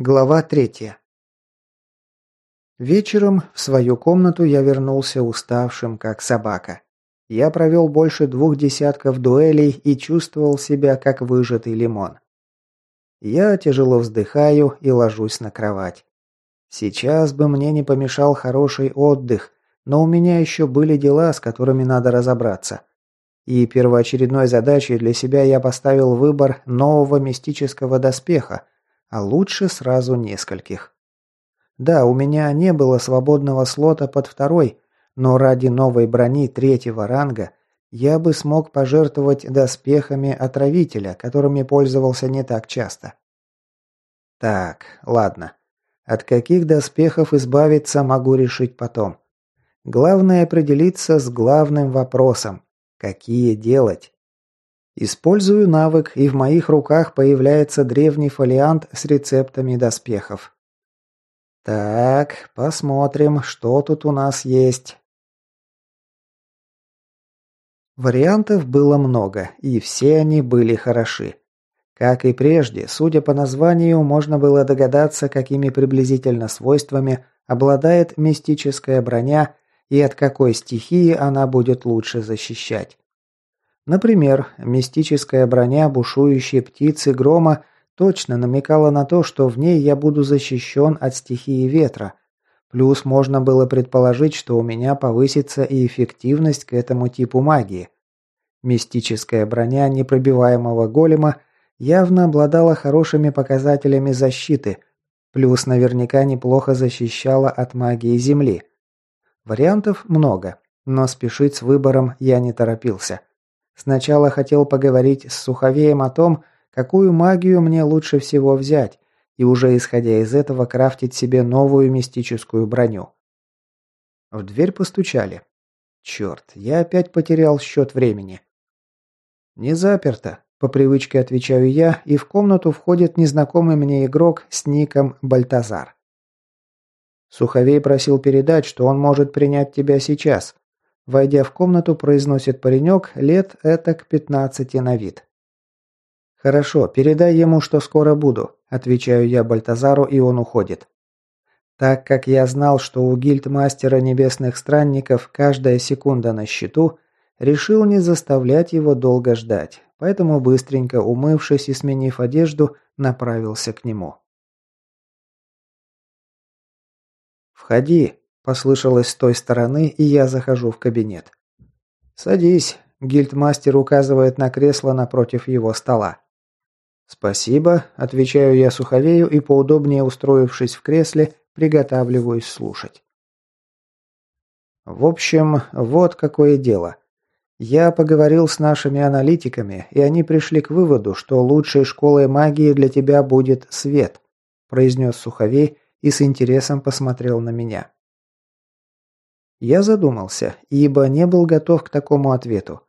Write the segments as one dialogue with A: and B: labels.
A: Глава третья. Вечером в свою комнату я вернулся уставшим, как собака. Я провел больше двух десятков дуэлей и чувствовал себя, как выжатый лимон. Я тяжело вздыхаю и ложусь на кровать. Сейчас бы мне не помешал хороший отдых, но у меня еще были дела, с которыми надо разобраться. И первоочередной задачей для себя я поставил выбор нового мистического доспеха – а лучше сразу нескольких. Да, у меня не было свободного слота под второй, но ради новой брони третьего ранга я бы смог пожертвовать доспехами отравителя, которыми пользовался не так часто. Так, ладно. От каких доспехов избавиться, могу решить потом. Главное определиться с главным вопросом. Какие делать? Использую навык, и в моих руках появляется древний фолиант с рецептами доспехов. Так, посмотрим, что тут у нас есть. Вариантов было много, и все они были хороши. Как и прежде, судя по названию, можно было догадаться, какими приблизительно свойствами обладает мистическая броня и от какой стихии она будет лучше защищать. Например, мистическая броня бушующей птицы грома точно намекала на то, что в ней я буду защищен от стихии ветра. Плюс можно было предположить, что у меня повысится и эффективность к этому типу магии. Мистическая броня непробиваемого голема явно обладала хорошими показателями защиты, плюс наверняка неплохо защищала от магии Земли. Вариантов много, но спешить с выбором я не торопился. Сначала хотел поговорить с Суховеем о том, какую магию мне лучше всего взять, и уже исходя из этого крафтить себе новую мистическую броню. В дверь постучали. Черт, я опять потерял счет времени. «Не заперто», – по привычке отвечаю я, и в комнату входит незнакомый мне игрок с ником Бальтазар. Суховей просил передать, что он может принять тебя сейчас. Войдя в комнату, произносит паренек лет это к пятнадцати на вид. «Хорошо, передай ему, что скоро буду», – отвечаю я Бальтазару, и он уходит. Так как я знал, что у гильдмастера небесных странников каждая секунда на счету, решил не заставлять его долго ждать, поэтому быстренько умывшись и сменив одежду, направился к нему. «Входи», Послышалось с той стороны, и я захожу в кабинет. «Садись», – гильдмастер указывает на кресло напротив его стола. «Спасибо», – отвечаю я суховею и, поудобнее устроившись в кресле, приготавливаюсь слушать. В общем, вот какое дело. Я поговорил с нашими аналитиками, и они пришли к выводу, что лучшей школой магии для тебя будет свет, произнес Суховей и с интересом посмотрел на меня. Я задумался, ибо не был готов к такому ответу.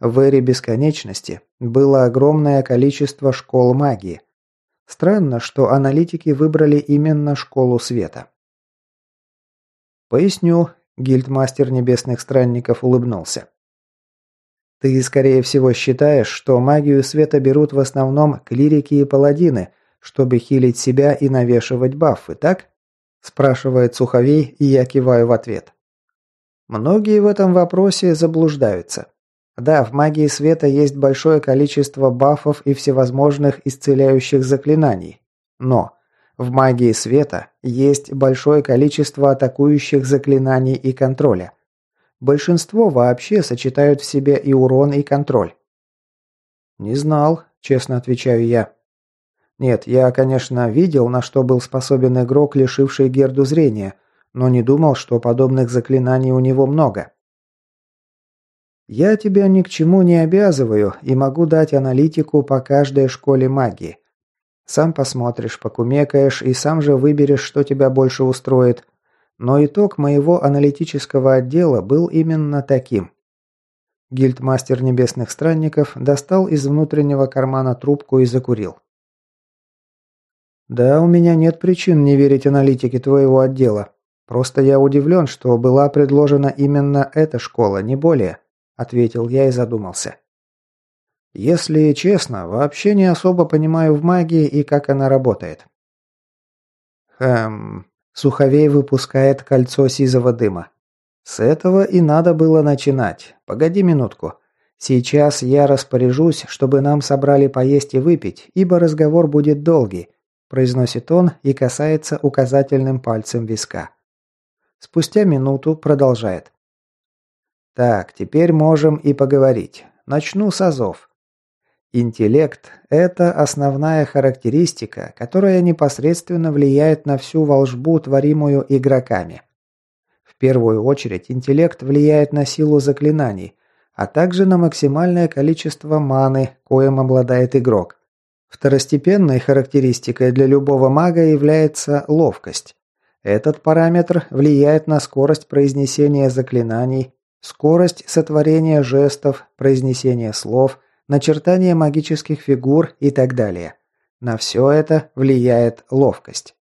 A: В эре бесконечности было огромное количество школ магии. Странно, что аналитики выбрали именно школу света. Поясню, гильдмастер небесных странников улыбнулся. Ты, скорее всего, считаешь, что магию света берут в основном клирики и паладины, чтобы хилить себя и навешивать баффы, так? Спрашивает Суховей, и я киваю в ответ. Многие в этом вопросе заблуждаются. Да, в магии света есть большое количество бафов и всевозможных исцеляющих заклинаний. Но в магии света есть большое количество атакующих заклинаний и контроля. Большинство вообще сочетают в себе и урон, и контроль. «Не знал», – честно отвечаю я. Нет, я, конечно, видел, на что был способен игрок, лишивший Герду зрения, но не думал, что подобных заклинаний у него много. Я тебя ни к чему не обязываю и могу дать аналитику по каждой школе магии. Сам посмотришь, покумекаешь и сам же выберешь, что тебя больше устроит. Но итог моего аналитического отдела был именно таким. Гильдмастер Небесных Странников достал из внутреннего кармана трубку и закурил. «Да, у меня нет причин не верить аналитике твоего отдела. Просто я удивлен, что была предложена именно эта школа, не более», – ответил я и задумался. «Если честно, вообще не особо понимаю в магии и как она работает. Хм... Суховей выпускает кольцо сизого дыма. С этого и надо было начинать. Погоди минутку. Сейчас я распоряжусь, чтобы нам собрали поесть и выпить, ибо разговор будет долгий, произносит он и касается указательным пальцем виска. Спустя минуту продолжает. Так, теперь можем и поговорить. Начну с азов. Интеллект – это основная характеристика, которая непосредственно влияет на всю волжбу, творимую игроками. В первую очередь интеллект влияет на силу заклинаний, а также на максимальное количество маны, коим обладает игрок. Второстепенной характеристикой для любого мага является ловкость. Этот параметр влияет на скорость произнесения заклинаний, скорость сотворения жестов, произнесения слов, начертание магических фигур и так далее. На все это влияет ловкость.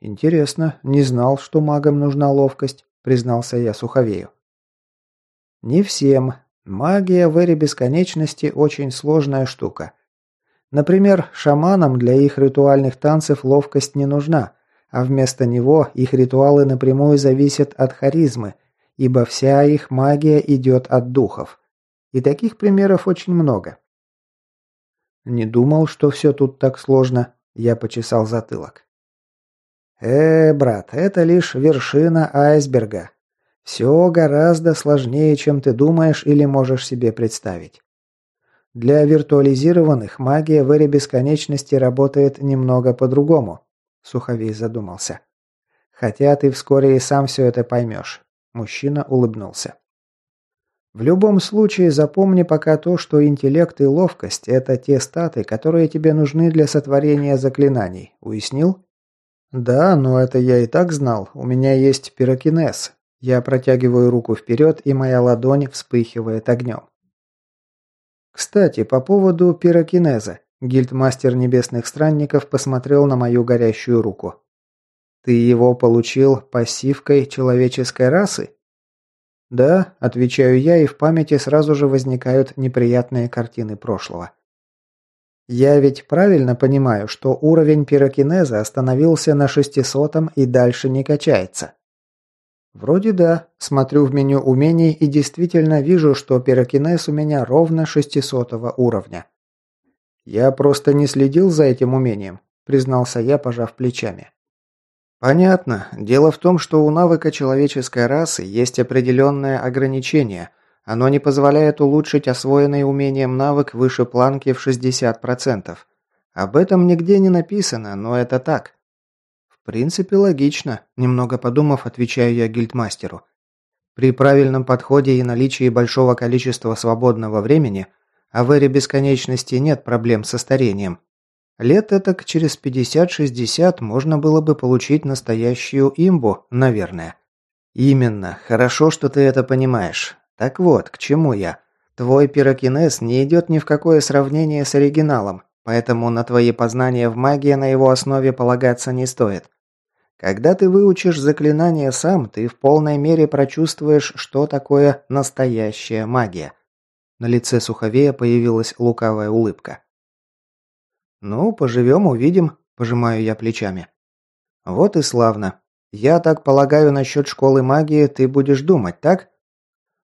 A: «Интересно, не знал, что магам нужна ловкость», – признался я Суховею. «Не всем. Магия в эре бесконечности очень сложная штука. Например, шаманам для их ритуальных танцев ловкость не нужна, а вместо него их ритуалы напрямую зависят от харизмы, ибо вся их магия идет от духов. И таких примеров очень много. Не думал, что все тут так сложно, я почесал затылок. Э, брат, это лишь вершина айсберга. Все гораздо сложнее, чем ты думаешь или можешь себе представить. Для виртуализированных магия в эре бесконечности работает немного по-другому, Суховей задумался. Хотя ты вскоре и сам все это поймешь. Мужчина улыбнулся. В любом случае запомни пока то, что интеллект и ловкость – это те статы, которые тебе нужны для сотворения заклинаний. Уяснил? «Да, но это я и так знал. У меня есть пирокинез». Я протягиваю руку вперед, и моя ладонь вспыхивает огнем. Кстати, по поводу пирокинеза. Гильдмастер Небесных Странников посмотрел на мою горящую руку. «Ты его получил пассивкой человеческой расы?» «Да», – отвечаю я, и в памяти сразу же возникают неприятные картины прошлого. Я ведь правильно понимаю, что уровень пирокинеза остановился на 600 и дальше не качается? Вроде да. Смотрю в меню умений и действительно вижу, что пирокинез у меня ровно 600 уровня. Я просто не следил за этим умением, признался я, пожав плечами. Понятно. Дело в том, что у навыка человеческой расы есть определенное ограничение – оно не позволяет улучшить освоенный умением навык выше планки в 60%. Об этом нигде не написано, но это так. В принципе, логично, немного подумав, отвечаю я гильдмастеру. При правильном подходе и наличии большого количества свободного времени, а в эре бесконечности нет проблем со старением. Лет этак через 50-60 можно было бы получить настоящую имбу, наверное. Именно, хорошо, что ты это понимаешь. Так вот, к чему я? Твой пирокинез не идет ни в какое сравнение с оригиналом, поэтому на твои познания в магии на его основе полагаться не стоит. Когда ты выучишь заклинание сам, ты в полной мере прочувствуешь, что такое настоящая магия. На лице Суховея появилась лукавая улыбка. «Ну, поживем, увидим», – пожимаю я плечами. «Вот и славно. Я так полагаю, насчет школы магии ты будешь думать, так?»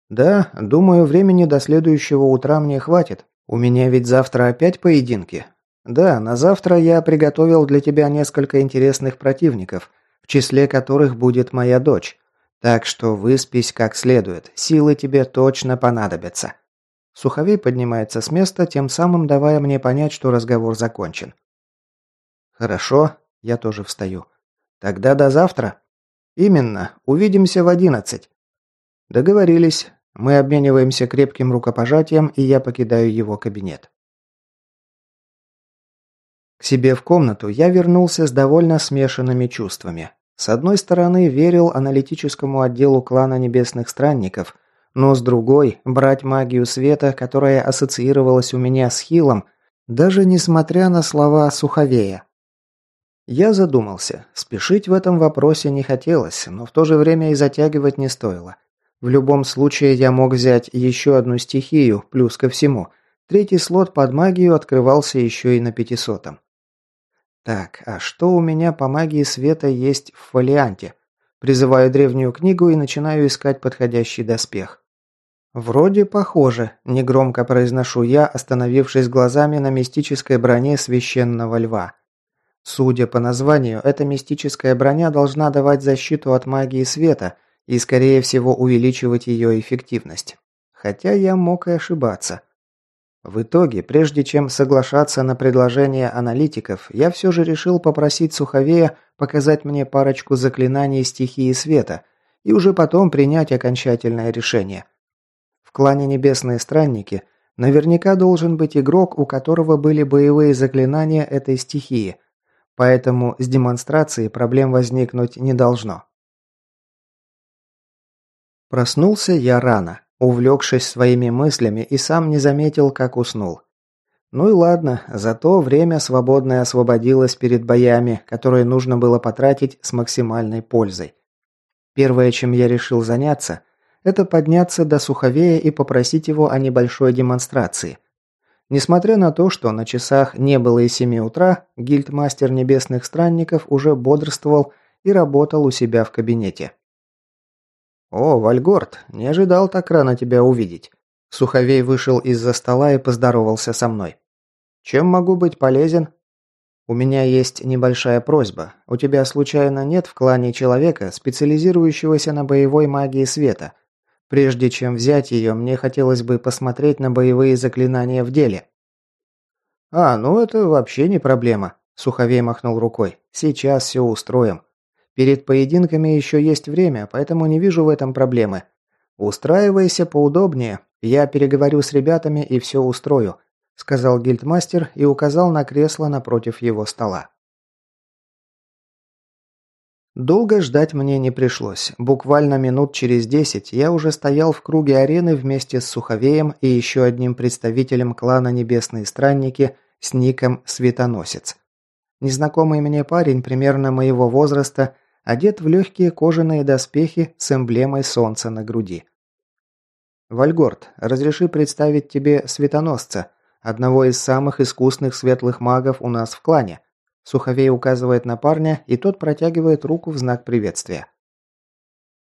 A: «Да, думаю, времени до следующего утра мне хватит. У меня ведь завтра опять поединки. Да, на завтра я приготовил для тебя несколько интересных противников, в числе которых будет моя дочь. Так что выспись как следует, силы тебе точно понадобятся». Суховей поднимается с места, тем самым давая мне понять, что разговор закончен. «Хорошо, я тоже встаю. Тогда до завтра?» «Именно, увидимся в одиннадцать». Договорились. Мы обмениваемся крепким рукопожатием, и я покидаю его кабинет. К себе в комнату я вернулся с довольно смешанными чувствами. С одной стороны, верил аналитическому отделу клана Небесных Странников, но с другой, брать магию света, которая ассоциировалась у меня с Хилом, даже несмотря на слова Суховея. Я задумался. Спешить в этом вопросе не хотелось, но в то же время и затягивать не стоило. В любом случае я мог взять еще одну стихию, плюс ко всему. Третий слот под магию открывался еще и на пятисотом. Так, а что у меня по магии света есть в фолианте? Призываю древнюю книгу и начинаю искать подходящий доспех. Вроде похоже, негромко произношу я, остановившись глазами на мистической броне священного льва. Судя по названию, эта мистическая броня должна давать защиту от магии света и, скорее всего, увеличивать ее эффективность. Хотя я мог и ошибаться. В итоге, прежде чем соглашаться на предложение аналитиков, я все же решил попросить Суховея показать мне парочку заклинаний стихии света и уже потом принять окончательное решение. Клане Небесные Странники наверняка должен быть игрок, у которого были боевые заклинания этой стихии, поэтому с демонстрацией проблем возникнуть не должно. Проснулся я рано увлекшись своими мыслями и сам не заметил, как уснул. Ну и ладно, зато время свободное освободилось перед боями, которые нужно было потратить с максимальной пользой. Первое, чем я решил заняться, это подняться до Суховея и попросить его о небольшой демонстрации. Несмотря на то, что на часах не было и семи утра, гильдмастер Небесных Странников уже бодрствовал и работал у себя в кабинете. «О, Вальгорд, не ожидал так рано тебя увидеть». Суховей вышел из-за стола и поздоровался со мной. «Чем могу быть полезен?» «У меня есть небольшая просьба. У тебя случайно нет в клане человека, специализирующегося на боевой магии света? Прежде чем взять ее, мне хотелось бы посмотреть на боевые заклинания в деле». «А, ну это вообще не проблема», – Суховей махнул рукой. «Сейчас все устроим. Перед поединками еще есть время, поэтому не вижу в этом проблемы. Устраивайся поудобнее, я переговорю с ребятами и все устрою», сказал гильдмастер и указал на кресло напротив его стола. Долго ждать мне не пришлось. Буквально минут через десять я уже стоял в круге арены вместе с Суховеем и еще одним представителем клана Небесные Странники с ником Светоносец. Незнакомый мне парень примерно моего возраста одет в легкие кожаные доспехи с эмблемой солнца на груди. «Вальгорд, разреши представить тебе светоносца, одного из самых искусных светлых магов у нас в клане». Суховей указывает на парня, и тот протягивает руку в знак приветствия.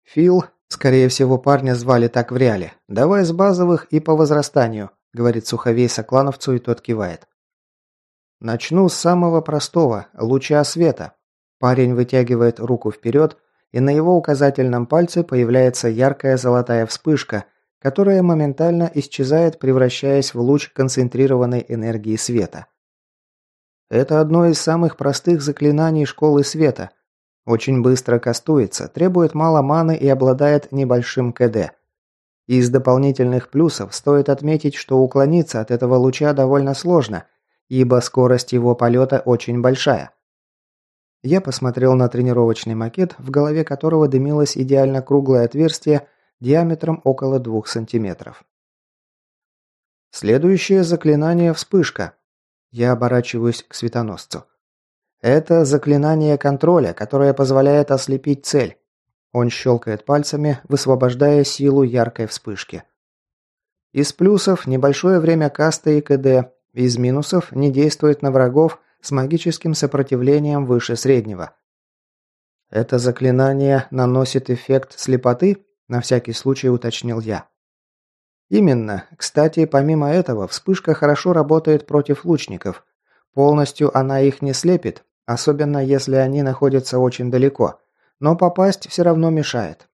A: «Фил, скорее всего, парня звали так в реале. Давай с базовых и по возрастанию», — говорит Суховей соклановцу, и тот кивает. «Начну с самого простого – луча света. Парень вытягивает руку вперед, и на его указательном пальце появляется яркая золотая вспышка, которая моментально исчезает, превращаясь в луч концентрированной энергии света. Это одно из самых простых заклинаний школы света. Очень быстро кастуется, требует мало маны и обладает небольшим КД. Из дополнительных плюсов стоит отметить, что уклониться от этого луча довольно сложно, ибо скорость его полета очень большая – я посмотрел на тренировочный макет, в голове которого дымилось идеально круглое отверстие диаметром около двух сантиметров. Следующее заклинание – вспышка. Я оборачиваюсь к светоносцу. Это заклинание контроля, которое позволяет ослепить цель. Он щелкает пальцами, высвобождая силу яркой вспышки. Из плюсов – небольшое время каста и КД. Из минусов – не действует на врагов – с магическим сопротивлением выше среднего. Это заклинание наносит эффект слепоты, на всякий случай уточнил я. Именно. Кстати, помимо этого, вспышка хорошо работает против лучников. Полностью она их не слепит, особенно если они находятся очень далеко, но попасть все равно мешает.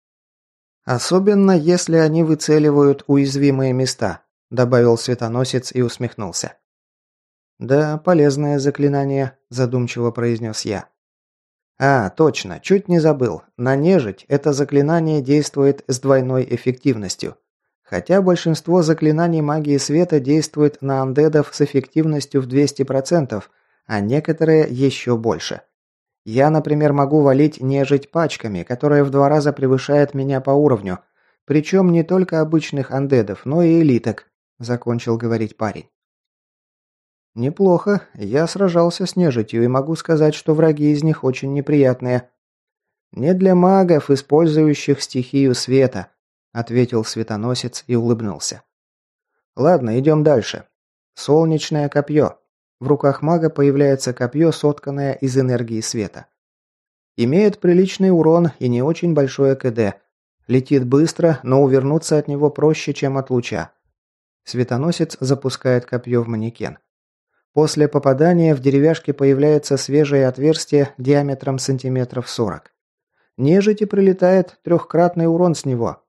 A: Особенно если они выцеливают уязвимые места, добавил светоносец и усмехнулся. «Да, полезное заклинание», – задумчиво произнес я. «А, точно, чуть не забыл. На нежить это заклинание действует с двойной эффективностью. Хотя большинство заклинаний магии света действует на андедов с эффективностью в 200%, а некоторые еще больше. Я, например, могу валить нежить пачками, которая в два раза превышает меня по уровню. Причем не только обычных андедов, но и элиток», – закончил говорить парень. «Неплохо. Я сражался с нежитью и могу сказать, что враги из них очень неприятные». «Не для магов, использующих стихию света», — ответил светоносец и улыбнулся. «Ладно, идем дальше. Солнечное копье. В руках мага появляется копье, сотканное из энергии света. Имеет приличный урон и не очень большое КД. Летит быстро, но увернуться от него проще, чем от луча. Светоносец запускает копье в манекен. После попадания в деревяшке появляется свежее отверстие диаметром сантиметров 40. Нежити прилетает трехкратный урон с него.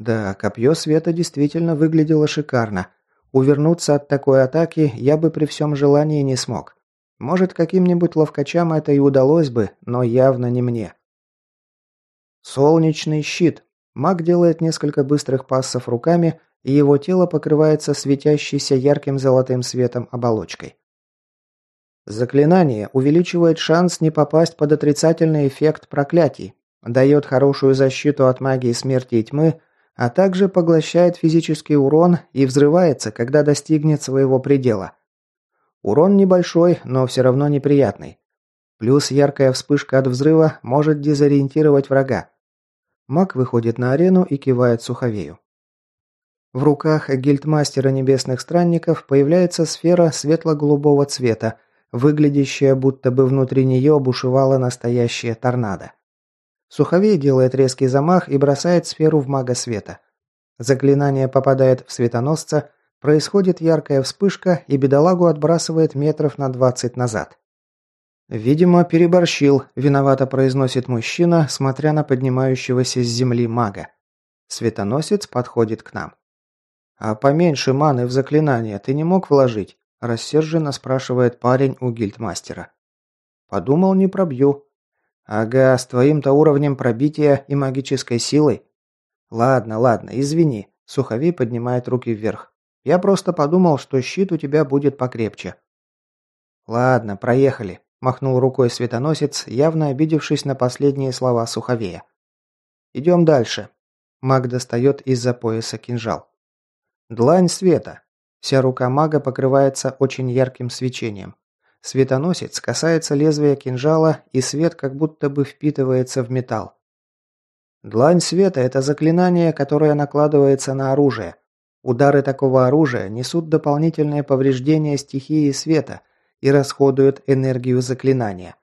A: Да, копье света действительно выглядело шикарно. Увернуться от такой атаки я бы при всем желании не смог. Может, каким-нибудь ловкачам это и удалось бы, но явно не мне. Солнечный щит. Маг делает несколько быстрых пассов руками, и его тело покрывается светящейся ярким золотым светом оболочкой. Заклинание увеличивает шанс не попасть под отрицательный эффект проклятий, дает хорошую защиту от магии смерти и тьмы, а также поглощает физический урон и взрывается, когда достигнет своего предела. Урон небольшой, но все равно неприятный. Плюс яркая вспышка от взрыва может дезориентировать врага. Маг выходит на арену и кивает Суховею. В руках гильдмастера небесных странников появляется сфера светло-голубого цвета, выглядящая, будто бы внутри нее бушевала настоящая торнадо. Суховей делает резкий замах и бросает сферу в мага света. Заклинание попадает в светоносца, происходит яркая вспышка и бедолагу отбрасывает метров на 20 назад. «Видимо, переборщил», – виновато произносит мужчина, смотря на поднимающегося с земли мага. Светоносец подходит к нам. «А поменьше маны в заклинание ты не мог вложить?» – рассерженно спрашивает парень у гильдмастера. «Подумал, не пробью», «Ага, с твоим-то уровнем пробития и магической силой». «Ладно, ладно, извини». Сухови поднимает руки вверх. «Я просто подумал, что щит у тебя будет покрепче». «Ладно, проехали», – махнул рукой светоносец, явно обидевшись на последние слова Суховея. «Идем дальше». Маг достает из-за пояса кинжал. «Длань света». Вся рука мага покрывается очень ярким свечением. Светоносец касается лезвия кинжала, и свет как будто бы впитывается в металл. Длань света – это заклинание, которое накладывается на оружие. Удары такого оружия несут дополнительные повреждения стихии света и расходуют энергию заклинания.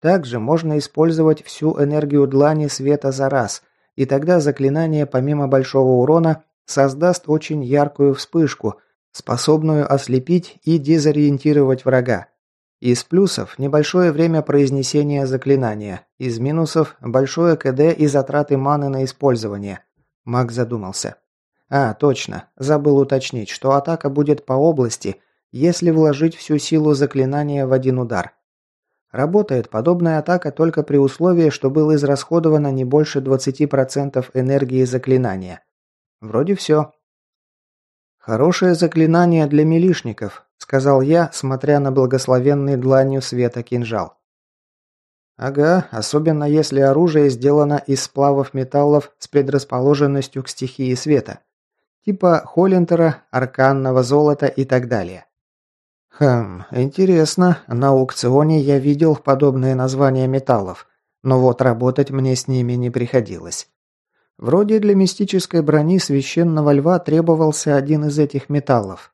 A: Также можно использовать всю энергию длани света за раз, и тогда заклинание помимо большого урона создаст очень яркую вспышку, способную ослепить и дезориентировать врага. Из плюсов – небольшое время произнесения заклинания. Из минусов – большое КД и затраты маны на использование. Маг задумался. А, точно. Забыл уточнить, что атака будет по области, если вложить всю силу заклинания в один удар. Работает подобная атака только при условии, что было израсходовано не больше 20% энергии заклинания. Вроде все. Хорошее заклинание для милишников, – сказал я, смотря на благословенный дланью света кинжал. «Ага, особенно если оружие сделано из сплавов металлов с предрасположенностью к стихии света. Типа Холлинтера, арканного золота и так далее». «Хм, интересно. На аукционе я видел подобные названия металлов, но вот работать мне с ними не приходилось. Вроде для мистической брони священного льва требовался один из этих металлов,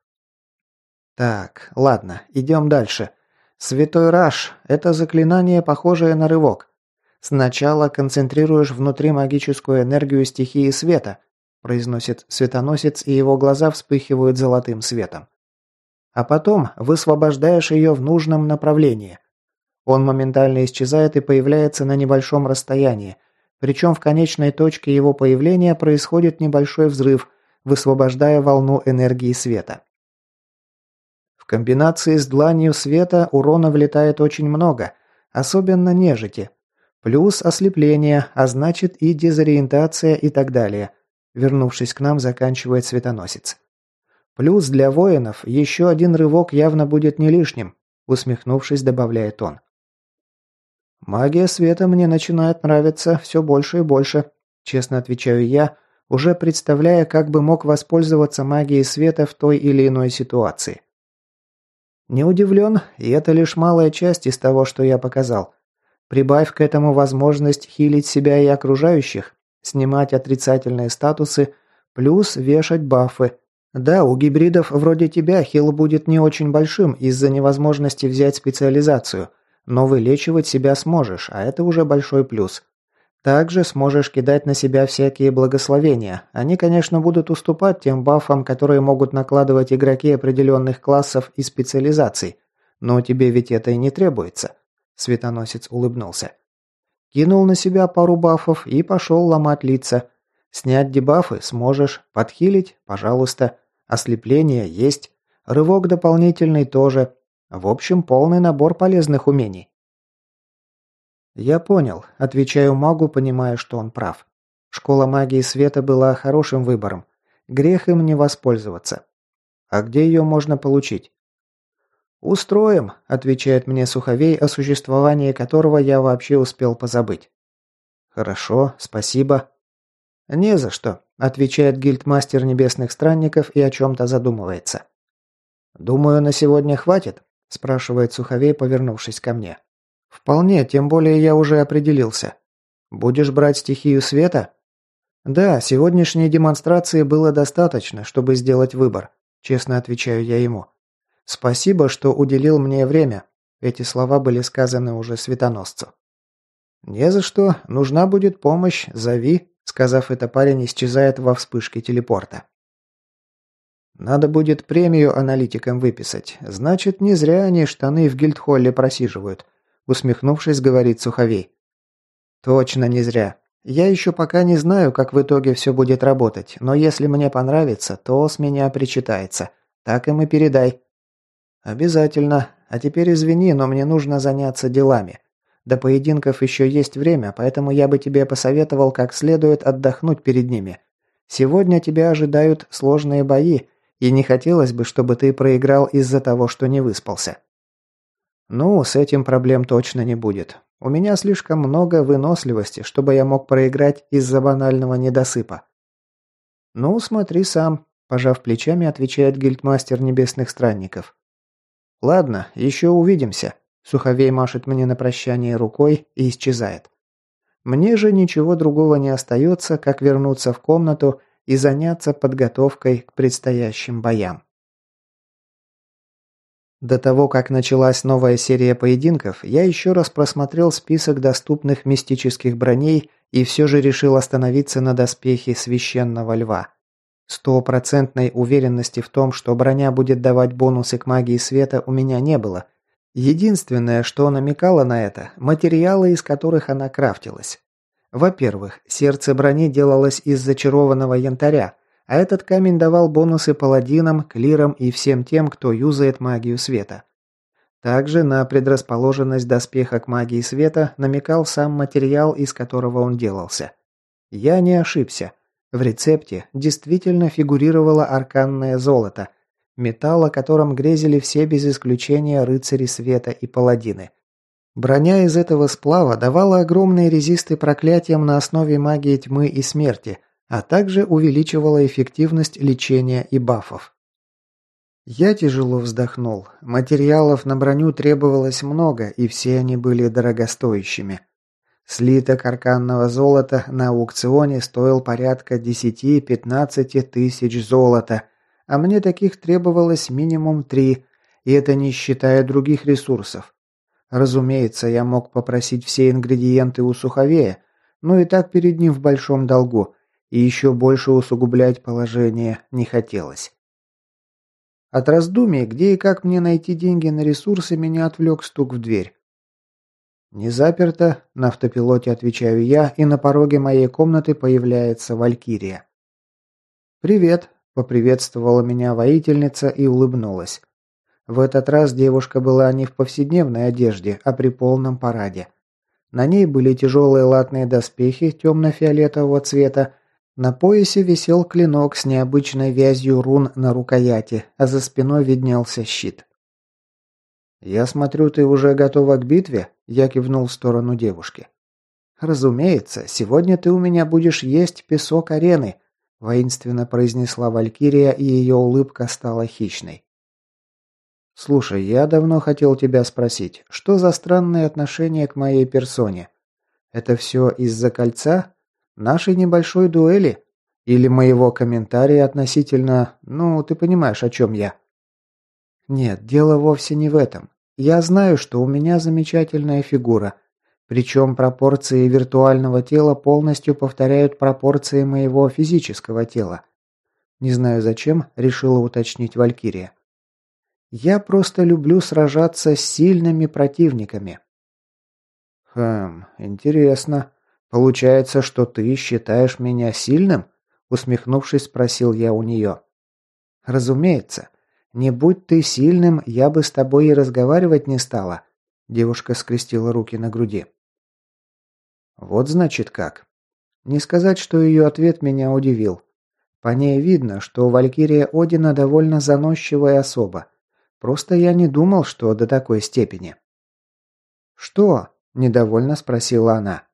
A: так, ладно, идем дальше. Святой Раш – это заклинание, похожее на рывок. Сначала концентрируешь внутри магическую энергию стихии света, произносит светоносец, и его глаза вспыхивают золотым светом. А потом высвобождаешь ее в нужном направлении. Он моментально исчезает и появляется на небольшом расстоянии, причем в конечной точке его появления происходит небольшой взрыв, высвобождая волну энергии света комбинации с дланью света урона влетает очень много, особенно нежити. Плюс ослепление, а значит и дезориентация и так далее. Вернувшись к нам, заканчивает светоносец. Плюс для воинов еще один рывок явно будет не лишним, усмехнувшись, добавляет он. Магия света мне начинает нравиться все больше и больше, честно отвечаю я, уже представляя, как бы мог воспользоваться магией света в той или иной ситуации. Не удивлен, и это лишь малая часть из того, что я показал. Прибавь к этому возможность хилить себя и окружающих, снимать отрицательные статусы, плюс вешать бафы. Да, у гибридов вроде тебя хил будет не очень большим из-за невозможности взять специализацию, но вылечивать себя сможешь, а это уже большой плюс. Также сможешь кидать на себя всякие благословения. Они, конечно, будут уступать тем бафам, которые могут накладывать игроки определенных классов и специализаций. Но тебе ведь это и не требуется. Светоносец улыбнулся. Кинул на себя пару бафов и пошел ломать лица. Снять дебафы сможешь, подхилить – пожалуйста. Ослепление есть. Рывок дополнительный тоже. В общем, полный набор полезных умений. «Я понял», – отвечаю магу, понимая, что он прав. Школа магии света была хорошим выбором. Грех им не воспользоваться. А где ее можно получить? «Устроим», – отвечает мне Суховей, о существовании которого я вообще успел позабыть. «Хорошо, спасибо». «Не за что», – отвечает гильдмастер небесных странников и о чем-то задумывается. «Думаю, на сегодня хватит?» – спрашивает Суховей, повернувшись ко мне. «Вполне, тем более я уже определился. Будешь брать стихию света?» «Да, сегодняшней демонстрации было достаточно, чтобы сделать выбор», – честно отвечаю я ему. «Спасибо, что уделил мне время». Эти слова были сказаны уже светоносцу. «Не за что. Нужна будет помощь. Зови», – сказав это, парень исчезает во вспышке телепорта. «Надо будет премию аналитикам выписать. Значит, не зря они штаны в гильдхолле просиживают усмехнувшись, говорит Суховей. Точно не зря. Я еще пока не знаю, как в итоге все будет работать, но если мне понравится, то с меня причитается. Так им и передай. Обязательно. А теперь извини, но мне нужно заняться делами. До поединков еще есть время, поэтому я бы тебе посоветовал как следует отдохнуть перед ними. Сегодня тебя ожидают сложные бои, и не хотелось бы, чтобы ты проиграл из-за того, что не выспался. Ну, с этим проблем точно не будет. У меня слишком много выносливости, чтобы я мог проиграть из-за банального недосыпа. Ну, смотри сам, пожав плечами, отвечает гильдмастер небесных странников. Ладно, еще увидимся. Суховей машет мне на прощание рукой и исчезает. Мне же ничего другого не остается, как вернуться в комнату и заняться подготовкой к предстоящим боям. До того, как началась новая серия поединков, я еще раз просмотрел список доступных мистических броней и все же решил остановиться на доспехе священного льва. Стопроцентной уверенности в том, что броня будет давать бонусы к магии света, у меня не было. Единственное, что намекало на это – материалы, из которых она крафтилась. Во-первых, сердце брони делалось из зачарованного янтаря, а этот камень давал бонусы паладинам, клирам и всем тем, кто юзает магию света. Также на предрасположенность доспеха к магии света намекал сам материал, из которого он делался. Я не ошибся. В рецепте действительно фигурировало арканное золото, металл, о котором грезили все без исключения рыцари света и паладины. Броня из этого сплава давала огромные резисты проклятиям на основе магии тьмы и смерти – а также увеличивала эффективность лечения и бафов. Я тяжело вздохнул. Материалов на броню требовалось много, и все они были дорогостоящими. Слиток арканного золота на аукционе стоил порядка 10-15 тысяч золота, а мне таких требовалось минимум три, и это не считая других ресурсов. Разумеется, я мог попросить все ингредиенты у Суховея, но и так перед ним в большом долгу, и еще больше усугублять положение не хотелось. От раздумий, где и как мне найти деньги на ресурсы, меня отвлек стук в дверь. «Не заперто», — на автопилоте отвечаю я, и на пороге моей комнаты появляется Валькирия. «Привет», — поприветствовала меня воительница и улыбнулась. В этот раз девушка была не в повседневной одежде, а при полном параде. На ней были тяжелые латные доспехи темно-фиолетового цвета, на поясе висел клинок с необычной вязью рун на рукояти, а за спиной виднелся щит. «Я смотрю, ты уже готова к битве?» – я кивнул в сторону девушки. «Разумеется, сегодня ты у меня будешь есть песок арены», – воинственно произнесла Валькирия, и ее улыбка стала хищной. «Слушай, я давно хотел тебя спросить, что за странное отношение к моей персоне? Это все из-за кольца? Нашей небольшой дуэли? Или моего комментария относительно... Ну, ты понимаешь, о чем я. Нет, дело вовсе не в этом. Я знаю, что у меня замечательная фигура. Причем пропорции виртуального тела полностью повторяют пропорции моего физического тела. Не знаю зачем, решила уточнить Валькирия. Я просто люблю сражаться с сильными противниками. Хм, интересно. Получается, что ты считаешь меня сильным? Усмехнувшись, спросил я у нее. Разумеется. Не будь ты сильным, я бы с тобой и разговаривать не стала. Девушка скрестила руки на груди. Вот значит как. Не сказать, что ее ответ меня удивил. По ней видно, что Валькирия Одина довольно заносчивая особа. Просто я не думал, что до такой степени. «Что?» – недовольно спросила она.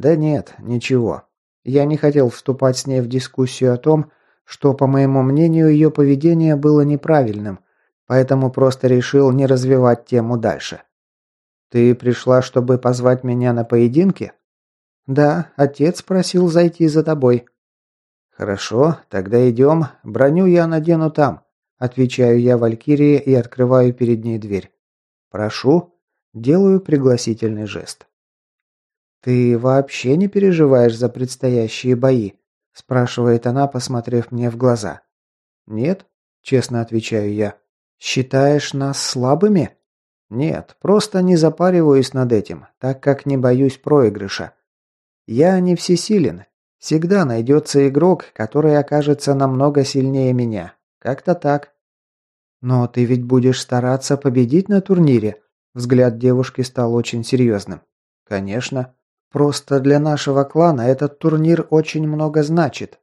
A: «Да нет, ничего. Я не хотел вступать с ней в дискуссию о том, что, по моему мнению, ее поведение было неправильным, поэтому просто решил не развивать тему дальше. «Ты пришла, чтобы позвать меня на поединки?» «Да, отец просил зайти за тобой». «Хорошо, тогда идем. Броню я надену там», – отвечаю я Валькирии и открываю перед ней дверь. «Прошу». Делаю пригласительный жест. «Ты вообще не переживаешь за предстоящие бои?» – спрашивает она, посмотрев мне в глаза. «Нет», – честно отвечаю я. «Считаешь нас слабыми?» Нет, просто не запариваюсь над этим, так как не боюсь проигрыша. Я не всесилен. Всегда найдется игрок, который окажется намного сильнее меня. Как-то так. Но ты ведь будешь стараться победить на турнире. Взгляд девушки стал очень серьезным. Конечно. Просто для нашего клана этот турнир очень много значит.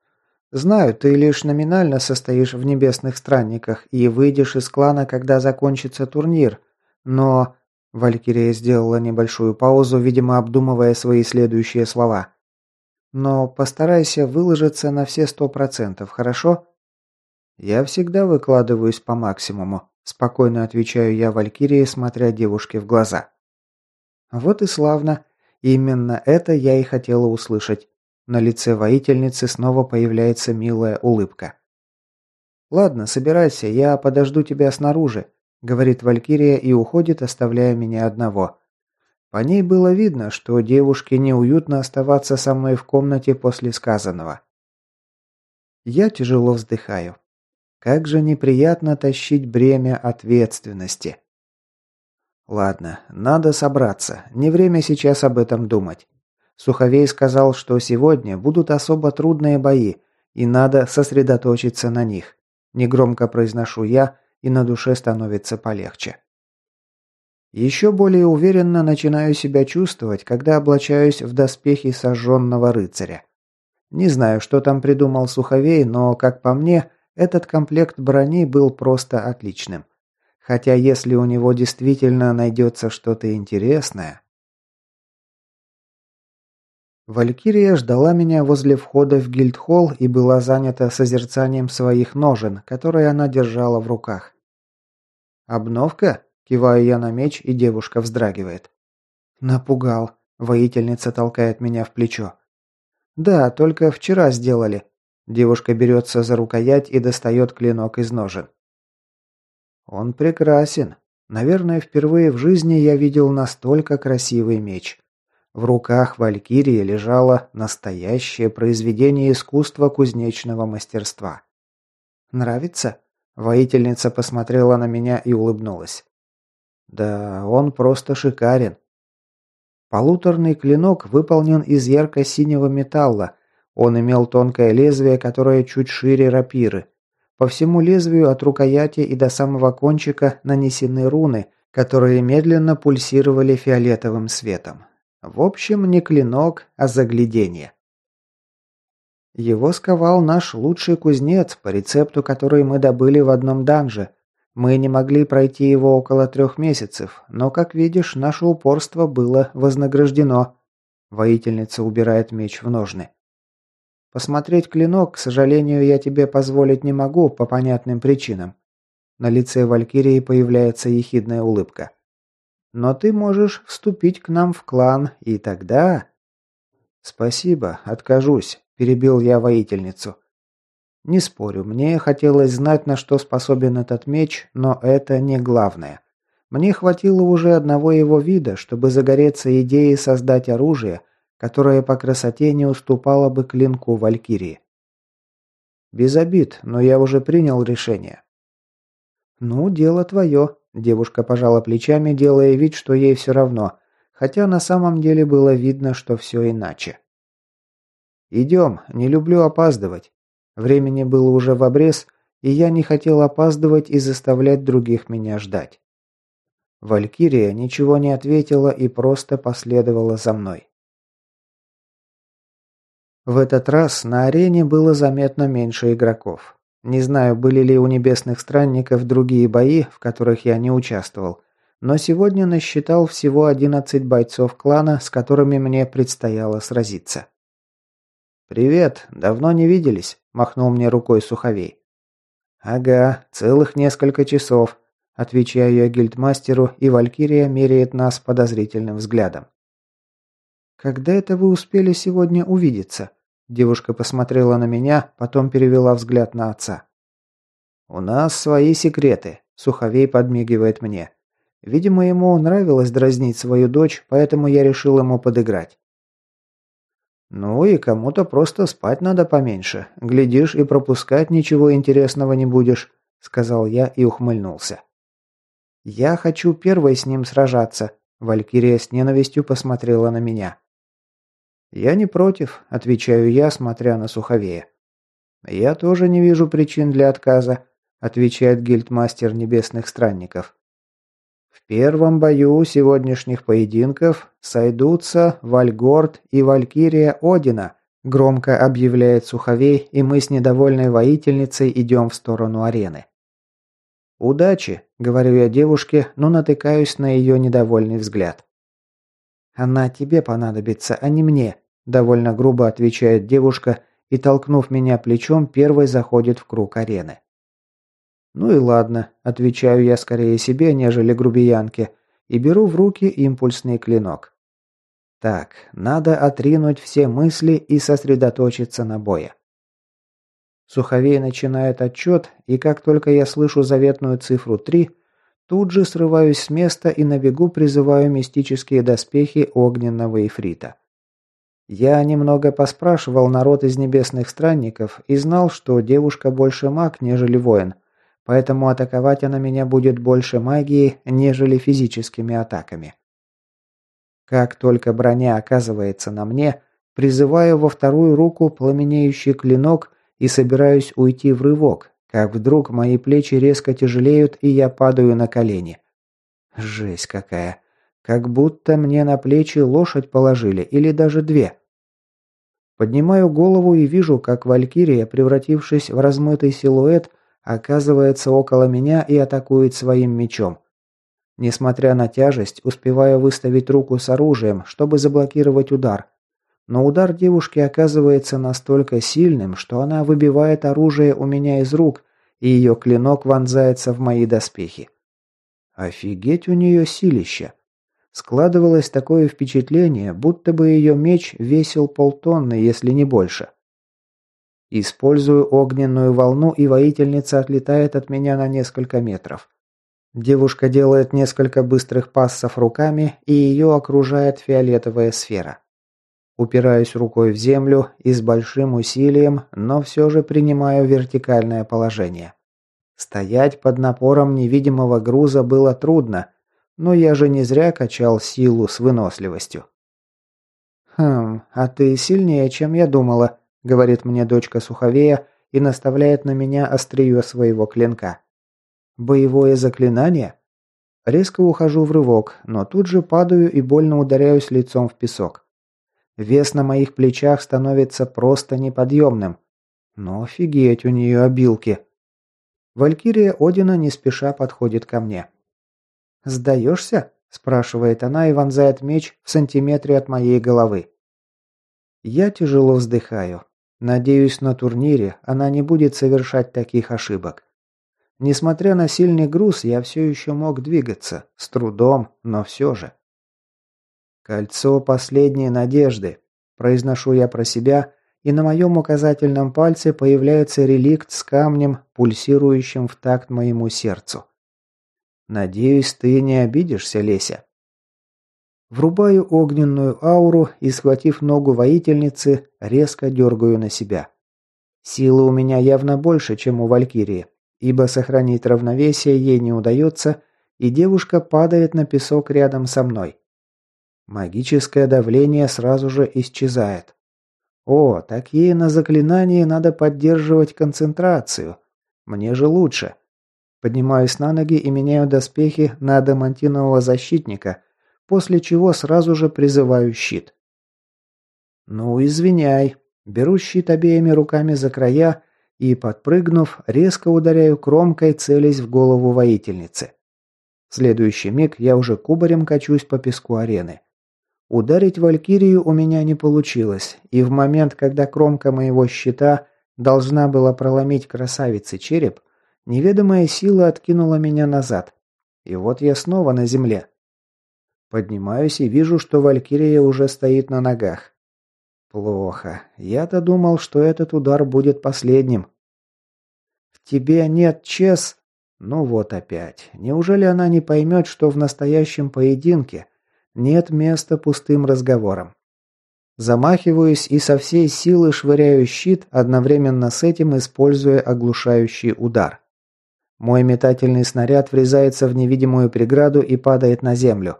A: Знаю, ты лишь номинально состоишь в небесных странниках и выйдешь из клана, когда закончится турнир, но... Валькирия сделала небольшую паузу, видимо, обдумывая свои следующие слова. «Но постарайся выложиться на все сто процентов, хорошо?» «Я всегда выкладываюсь по максимуму», – спокойно отвечаю я Валькирии, смотря девушке в глаза. «Вот и славно. Именно это я и хотела услышать». На лице воительницы снова появляется милая улыбка. «Ладно, собирайся, я подожду тебя снаружи говорит Валькирия и уходит, оставляя меня одного. По ней было видно, что девушке неуютно оставаться со мной в комнате после сказанного. Я тяжело вздыхаю. Как же неприятно тащить бремя ответственности. Ладно, надо собраться. Не время сейчас об этом думать. Суховей сказал, что сегодня будут особо трудные бои, и надо сосредоточиться на них. Негромко произношу я, и на душе становится полегче. Еще более уверенно начинаю себя чувствовать, когда облачаюсь в доспехи сожженного рыцаря. Не знаю, что там придумал Суховей, но, как по мне, этот комплект брони был просто отличным. Хотя если у него действительно найдется что-то интересное... Валькирия ждала меня возле входа в гильдхолл и была занята созерцанием своих ножен, которые она держала в руках. «Обновка?» – киваю я на меч, и девушка вздрагивает. «Напугал», – воительница толкает меня в плечо. «Да, только вчера сделали». Девушка берется за рукоять и достает клинок из ножен. «Он прекрасен. Наверное, впервые в жизни я видел настолько красивый меч». В руках Валькирии лежало настоящее произведение искусства кузнечного мастерства. «Нравится?» Воительница посмотрела на меня и улыбнулась. «Да, он просто шикарен». Полуторный клинок выполнен из ярко-синего металла. Он имел тонкое лезвие, которое чуть шире рапиры. По всему лезвию от рукояти и до самого кончика нанесены руны, которые медленно пульсировали фиолетовым светом. В общем, не клинок, а заглядение. Его сковал наш лучший кузнец, по рецепту, который мы добыли в одном данже. Мы не могли пройти его около трех месяцев, но, как видишь, наше упорство было вознаграждено. Воительница убирает меч в ножны. Посмотреть клинок, к сожалению, я тебе позволить не могу по понятным причинам. На лице Валькирии появляется ехидная улыбка. Но ты можешь вступить к нам в клан, и тогда...» «Спасибо, откажусь», перебил я воительницу. Не спорю, мне хотелось знать, на что способен этот меч, но это не главное. Мне хватило уже одного его вида, чтобы загореться идеей создать оружие, которое по красоте не уступало бы клинку Валькирии. Без обид, но я уже принял решение. «Ну, дело твое», – девушка пожала плечами, делая вид, что ей все равно, хотя на самом деле было видно, что все иначе. «Идем, не люблю опаздывать». Времени было уже в обрез, и я не хотел опаздывать и заставлять других меня ждать. Валькирия ничего не ответила и просто последовала за мной. В этот раз на арене было заметно меньше игроков. Не знаю, были ли у небесных странников другие бои, в которых я не участвовал, но сегодня насчитал всего 11 бойцов клана, с которыми мне предстояло сразиться. «Привет, давно не виделись», – махнул мне рукой Суховей. «Ага, целых несколько часов», – отвечаю я гильдмастеру, и Валькирия меряет нас подозрительным взглядом. «Когда это вы успели сегодня увидеться?» Девушка посмотрела на меня, потом перевела взгляд на отца. «У нас свои секреты», – Суховей подмигивает мне. Видимо, ему нравилось дразнить свою дочь, поэтому я решил ему подыграть. «Ну и кому-то просто спать надо поменьше. Глядишь, и пропускать ничего интересного не будешь», – сказал я и ухмыльнулся. «Я хочу первой с ним сражаться», – Валькирия с ненавистью посмотрела на меня. «Я не против», – отвечаю я, смотря на Суховея. «Я тоже не вижу причин для отказа», – отвечает гильдмастер Небесных Странников. В первом бою сегодняшних поединков сойдутся Вальгорд и Валькирия Одина, громко объявляет Суховей, и мы с недовольной воительницей идем в сторону арены. «Удачи», — говорю я девушке, но натыкаюсь на ее недовольный взгляд. «Она тебе понадобится, а не мне», – довольно грубо отвечает девушка и, толкнув меня плечом, первой заходит в круг арены. «Ну и ладно», – отвечаю я скорее себе, нежели грубиянке, и беру в руки импульсный клинок. Так, надо отринуть все мысли и сосредоточиться на бое. Суховей начинает отчет, и как только я слышу заветную цифру 3, тут же срываюсь с места и на бегу призываю мистические доспехи огненного ифрита. Я немного поспрашивал народ из небесных странников и знал, что девушка больше маг, нежели воин – Поэтому атаковать она меня будет больше магией, нежели физическими атаками. Как только броня оказывается на мне, призываю во вторую руку пламенеющий клинок и собираюсь уйти в рывок, как вдруг мои плечи резко тяжелеют и я падаю на колени. Жесть какая. Как будто мне на плечи лошадь положили или даже две. Поднимаю голову и вижу, как Валькирия, превратившись в размытый силуэт, оказывается около меня и атакует своим мечом. Несмотря на тяжесть, успеваю выставить руку с оружием, чтобы заблокировать удар. Но удар девушки оказывается настолько сильным, что она выбивает оружие у меня из рук, и ее клинок вонзается в мои доспехи. Офигеть у нее силища. Складывалось такое впечатление, будто бы ее меч весил полтонны, если не больше. Использую огненную волну, и воительница отлетает от меня на несколько метров. Девушка делает несколько быстрых пассов руками, и ее окружает фиолетовая сфера. Упираюсь рукой в землю и с большим усилием, но все же принимаю вертикальное положение. Стоять под напором невидимого груза было трудно, но я же не зря качал силу с выносливостью. «Хм, а ты сильнее, чем я думала», говорит мне дочка Суховея и наставляет на меня острие своего клинка. Боевое заклинание? Резко ухожу в рывок, но тут же падаю и больно ударяюсь лицом в песок. Вес на моих плечах становится просто неподъемным. Но офигеть у нее обилки. Валькирия Одина не спеша подходит ко мне. «Сдаешься?» – спрашивает она и вонзает меч в сантиметре от моей головы. Я тяжело вздыхаю. Надеюсь, на турнире она не будет совершать таких ошибок. Несмотря на сильный груз, я все еще мог двигаться. С трудом, но все же. «Кольцо последней надежды», – произношу я про себя и на моем указательном пальце появляется реликт с камнем, пульсирующим в такт моему сердцу. Надеюсь, ты не обидишься, Леся. Врубаю огненную ауру и, схватив ногу воительницы, резко дергаю на себя. Силы у меня явно больше, чем у Валькирии, ибо сохранить равновесие ей не удается, и девушка падает на песок рядом со мной. Магическое давление сразу же исчезает. О, так ей на заклинании надо поддерживать концентрацию. Мне же лучше. Поднимаюсь на ноги и меняю доспехи на адамантинового защитника, после чего сразу же призываю щит. Ну, извиняй. Беру щит обеими руками за края и, подпрыгнув, резко ударяю кромкой, целясь в голову воительницы. В следующий миг я уже кубарем качусь по песку арены. Ударить Валькирию у меня не получилось, и в момент, когда кромка моего щита должна была проломить красавице череп, неведомая сила откинула меня назад. И вот я снова на земле. Поднимаюсь и вижу, что Валькирия уже стоит на ногах. Плохо. Я-то думал, что этот удар будет последним. В тебе нет чес... Ну вот опять. Неужели она не поймет, что в настоящем поединке нет места пустым разговорам. Замахиваюсь и со всей силы швыряю щит, одновременно с этим используя оглушающий удар. Мой метательный снаряд врезается в невидимую преграду и падает на землю.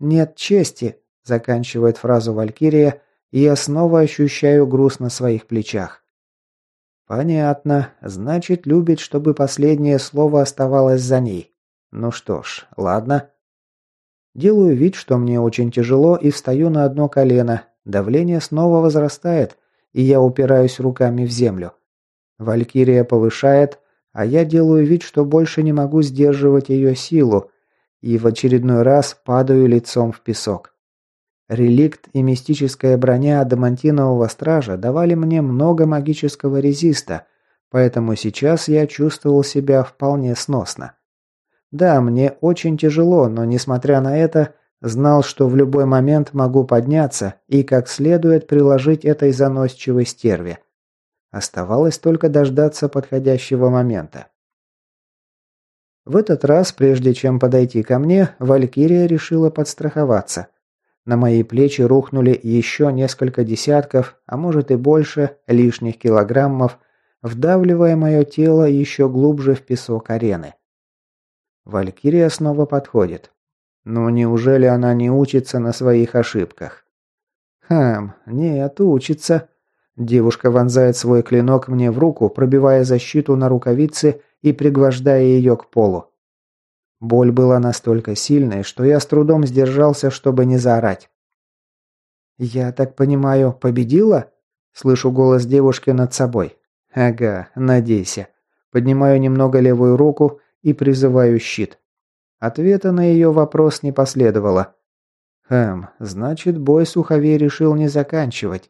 A: «Нет чести», – заканчивает фразу Валькирия, и я снова ощущаю груз на своих плечах. «Понятно. Значит, любит, чтобы последнее слово оставалось за ней. Ну что ж, ладно». Делаю вид, что мне очень тяжело и встаю на одно колено. Давление снова возрастает, и я упираюсь руками в землю. Валькирия повышает, а я делаю вид, что больше не могу сдерживать ее силу, и в очередной раз падаю лицом в песок. Реликт и мистическая броня адамантинового стража давали мне много магического резиста, поэтому сейчас я чувствовал себя вполне сносно. Да, мне очень тяжело, но несмотря на это, знал, что в любой момент могу подняться и как следует приложить этой заносчивой стерве. Оставалось только дождаться подходящего момента. В этот раз, прежде чем подойти ко мне, Валькирия решила подстраховаться. На мои плечи рухнули еще несколько десятков, а может и больше, лишних килограммов, вдавливая мое тело еще глубже в песок арены. Валькирия снова подходит. Ну неужели она не учится на своих ошибках? Хм, нет, учится. Девушка вонзает свой клинок мне в руку, пробивая защиту на рукавице и пригвождая ее к полу. Боль была настолько сильной, что я с трудом сдержался, чтобы не заорать. «Я так понимаю, победила?» Слышу голос девушки над собой. «Ага, надейся». Поднимаю немного левую руку и призываю щит. Ответа на ее вопрос не последовало. Хм, значит, бой Суховей решил не заканчивать.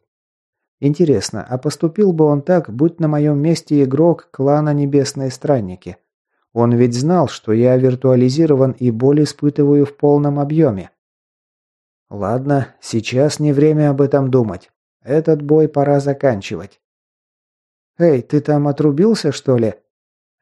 A: Интересно, а поступил бы он так, будь на моем месте игрок клана Небесные Странники? Он ведь знал, что я виртуализирован и боль испытываю в полном объеме. Ладно, сейчас не время об этом думать. Этот бой пора заканчивать. «Эй, ты там отрубился, что ли?»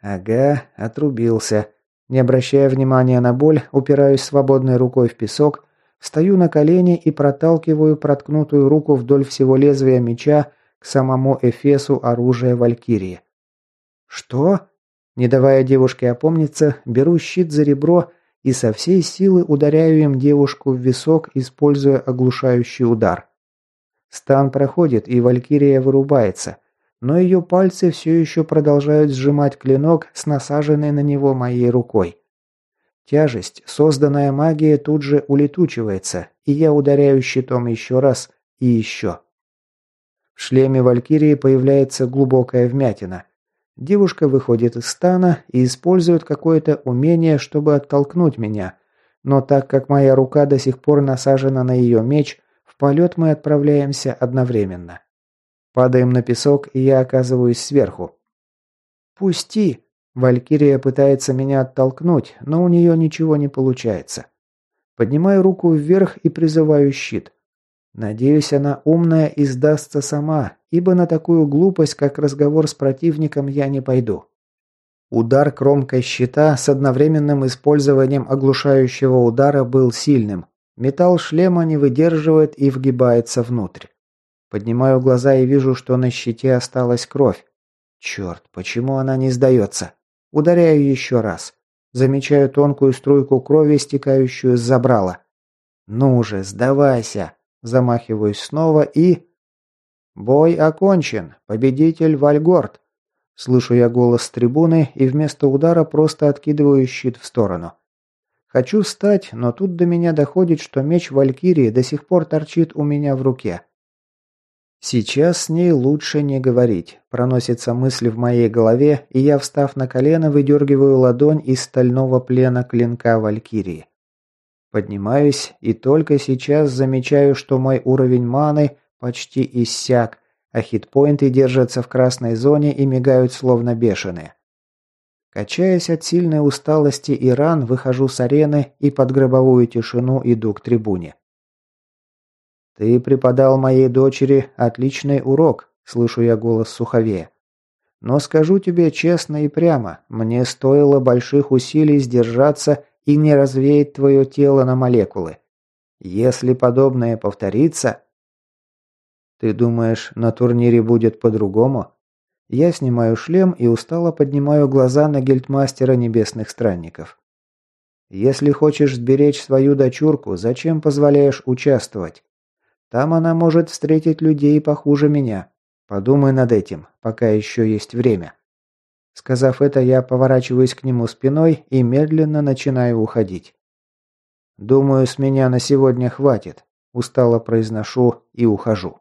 A: Ага, отрубился. Не обращая внимания на боль, упираюсь свободной рукой в песок, встаю на колени и проталкиваю проткнутую руку вдоль всего лезвия меча к самому эфесу оружия Валькирии. «Что?» Не давая девушке опомниться, беру щит за ребро и со всей силы ударяю им девушку в висок, используя оглушающий удар. Стан проходит, и Валькирия вырубается но ее пальцы все еще продолжают сжимать клинок с насаженной на него моей рукой. Тяжесть, созданная магией, тут же улетучивается, и я ударяю щитом еще раз и еще. В шлеме Валькирии появляется глубокая вмятина. Девушка выходит из стана и использует какое-то умение, чтобы оттолкнуть меня. Но так как моя рука до сих пор насажена на ее меч, в полет мы отправляемся одновременно. Падаем на песок, и я оказываюсь сверху. «Пусти!» Валькирия пытается меня оттолкнуть, но у нее ничего не получается. Поднимаю руку вверх и призываю щит. Надеюсь, она умная и сдастся сама, ибо на такую глупость, как разговор с противником, я не пойду. Удар кромкой щита с одновременным использованием оглушающего удара был сильным. Металл шлема не выдерживает и вгибается внутрь. Поднимаю глаза и вижу, что на щите осталась кровь. Черт, почему она не сдается? Ударяю еще раз. Замечаю тонкую струйку крови, стекающую с забрала. «Ну же, сдавайся!» Замахиваюсь снова и... «Бой окончен. Победитель Вальгорд!» Слышу я голос с трибуны и вместо удара просто откидываю щит в сторону. Хочу встать, но тут до меня доходит, что меч Валькирии до сих пор торчит у меня в руке. Сейчас с ней лучше не говорить. Проносится мысль в моей голове, и я, встав на колено, выдергиваю ладонь из стального плена клинка Валькирии. Поднимаюсь и только сейчас замечаю, что мой уровень маны почти иссяк, а хитпоинты держатся в красной зоне и мигают словно бешеные. Качаясь от сильной усталости и ран, выхожу с арены и под гробовую тишину иду к трибуне. «Ты преподал моей дочери отличный урок», – слышу я голос Суховея. «Но скажу тебе честно и прямо, мне стоило больших усилий сдержаться и не развеять твое тело на молекулы. Если подобное повторится, ты думаешь, на турнире будет по-другому? Я снимаю шлем и устало поднимаю глаза на гильдмастера небесных странников. Если хочешь сберечь свою дочурку, зачем позволяешь участвовать? Там она может встретить людей похуже меня. Подумай над этим, пока еще есть время. Сказав это, я поворачиваюсь к нему спиной и медленно начинаю уходить. Думаю, с меня на сегодня хватит. Устало произношу и ухожу.